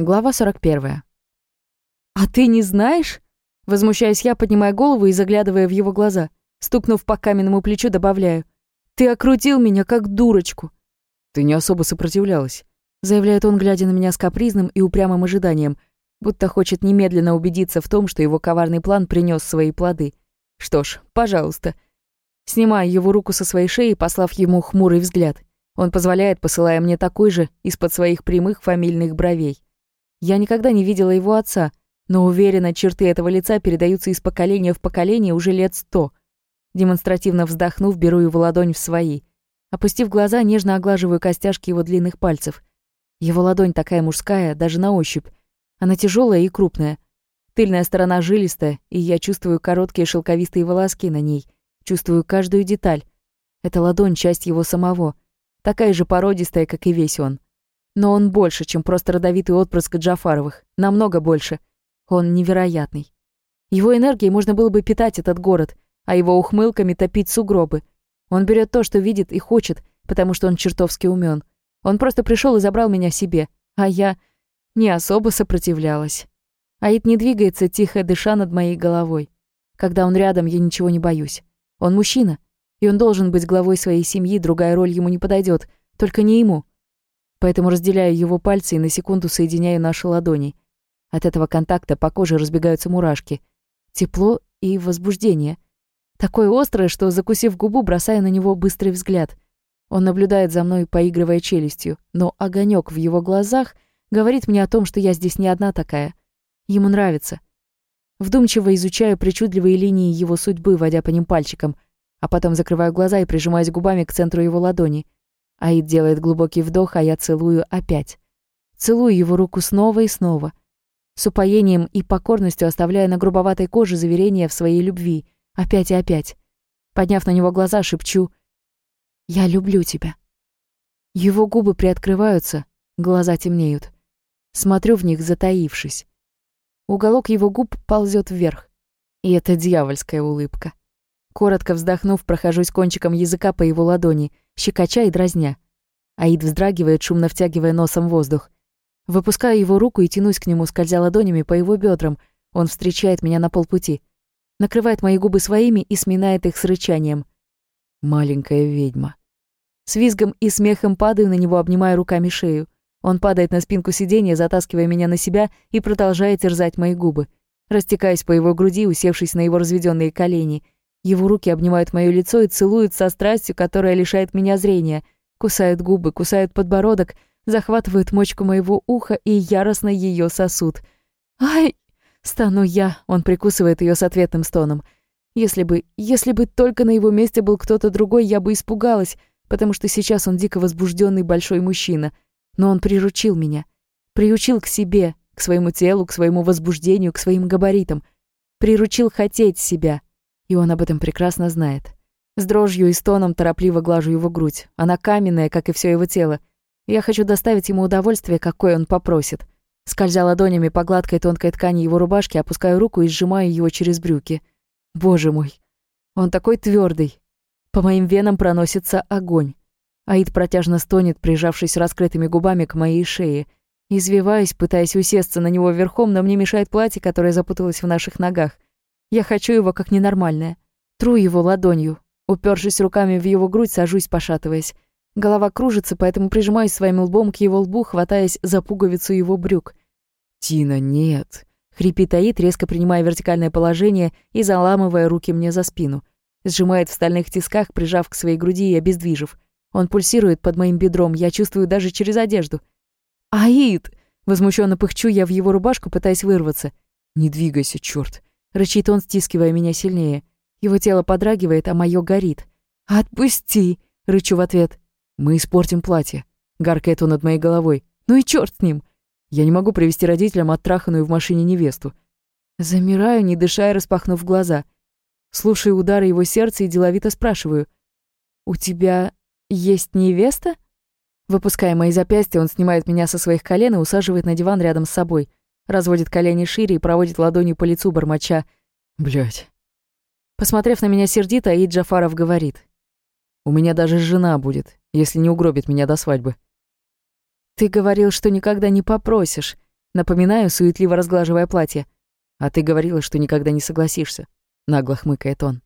Глава 41. «А ты не знаешь?» Возмущаюсь я, поднимая голову и заглядывая в его глаза. Стукнув по каменному плечу, добавляю. «Ты окрутил меня, как дурочку!» «Ты не особо сопротивлялась», — заявляет он, глядя на меня с капризным и упрямым ожиданием, будто хочет немедленно убедиться в том, что его коварный план принес свои плоды. Что ж, пожалуйста. Снимаю его руку со своей шеи, послав ему хмурый взгляд. Он позволяет, посылая мне такой же из-под своих прямых фамильных бровей. Я никогда не видела его отца, но уверена, черты этого лица передаются из поколения в поколение уже лет сто. Демонстративно вздохнув, беру его ладонь в свои. Опустив глаза, нежно оглаживаю костяшки его длинных пальцев. Его ладонь такая мужская, даже на ощупь. Она тяжелая и крупная. Тыльная сторона жилистая, и я чувствую короткие шелковистые волоски на ней. Чувствую каждую деталь. Эта ладонь — часть его самого. Такая же породистая, как и весь он. Но он больше, чем просто родовитый отпрыск Джафаровых. Намного больше. Он невероятный. Его энергией можно было бы питать этот город, а его ухмылками топить сугробы. Он берет то, что видит и хочет, потому что он чертовски умен. Он просто пришел и забрал меня себе, а я не особо сопротивлялась. Аид не двигается, тихо дыша над моей головой. Когда он рядом, я ничего не боюсь. Он мужчина, и он должен быть главой своей семьи, другая роль ему не подойдет, только не ему поэтому разделяю его пальцы и на секунду соединяю наши ладони. От этого контакта по коже разбегаются мурашки. Тепло и возбуждение. Такое острое, что, закусив губу, бросаю на него быстрый взгляд. Он наблюдает за мной, поигрывая челюстью, но огонек в его глазах говорит мне о том, что я здесь не одна такая. Ему нравится. Вдумчиво изучаю причудливые линии его судьбы, водя по ним пальчиком, а потом закрываю глаза и прижимаюсь губами к центру его ладони. Аид делает глубокий вдох, а я целую опять. Целую его руку снова и снова. С упоением и покорностью оставляя на грубоватой коже заверение в своей любви. Опять и опять. Подняв на него глаза, шепчу «Я люблю тебя». Его губы приоткрываются, глаза темнеют. Смотрю в них, затаившись. Уголок его губ ползет вверх. И это дьявольская улыбка. Коротко вздохнув, прохожусь кончиком языка по его ладони, щекоча и дразня. Аид вздрагивает, шумно втягивая носом воздух. Выпускаю его руку и тянусь к нему, скользя ладонями по его бедрам. Он встречает меня на полпути. Накрывает мои губы своими и сминает их с рычанием. «Маленькая ведьма». С визгом и смехом падаю на него, обнимая руками шею. Он падает на спинку сиденья, затаскивая меня на себя и продолжает терзать мои губы. Растекаясь по его груди, усевшись на его разведенные колени — его руки обнимают моё лицо и целуют со страстью, которая лишает меня зрения. Кусают губы, кусают подбородок, захватывают мочку моего уха и яростно её сосут. «Ай!» — стану я, он прикусывает её с ответным стоном. Если бы, если бы только на его месте был кто-то другой, я бы испугалась, потому что сейчас он дико возбужденный большой мужчина. Но он приручил меня. Приучил к себе, к своему телу, к своему возбуждению, к своим габаритам. Приручил хотеть себя — и он об этом прекрасно знает. С дрожью и стоном торопливо глажу его грудь. Она каменная, как и все его тело. Я хочу доставить ему удовольствие, какое он попросит. Скользя ладонями по гладкой тонкой ткани его рубашки, опускаю руку и сжимаю его через брюки. Боже мой, он такой твердый. По моим венам проносится огонь. Аид протяжно стонет, прижавшись раскрытыми губами к моей шее. Извиваюсь, пытаясь усесться на него верхом, но мне мешает платье, которое запуталось в наших ногах. Я хочу его как ненормальная. Тру его ладонью. Упершись руками в его грудь, сажусь, пошатываясь. Голова кружится, поэтому прижимаюсь своим лбом к его лбу, хватаясь за пуговицу его брюк. «Тина, нет!» — хрипит Аид, резко принимая вертикальное положение и заламывая руки мне за спину. Сжимает в стальных тисках, прижав к своей груди и обездвижив. Он пульсирует под моим бедром, я чувствую даже через одежду. «Аид!» — возмущенно пыхчу я в его рубашку, пытаясь вырваться. «Не двигайся, чёрт!» Рычит он, стискивая меня сильнее. Его тело подрагивает, а моё горит. «Отпусти!» — рычу в ответ. «Мы испортим платье», — гаркает он над моей головой. «Ну и чёрт с ним!» «Я не могу привести родителям оттраханную в машине невесту». Замираю, не дыша и распахнув глаза. Слушаю удары его сердца и деловито спрашиваю. «У тебя есть невеста?» Выпуская мои запястья, он снимает меня со своих колен и усаживает на диван рядом с собой — Разводит колени шире и проводит ладонью по лицу бормоча. Блять. Посмотрев на меня сердито, Аид Джафаров говорит. «У меня даже жена будет, если не угробит меня до свадьбы». «Ты говорил, что никогда не попросишь». Напоминаю, суетливо разглаживая платье. «А ты говорила, что никогда не согласишься», — нагло хмыкает он.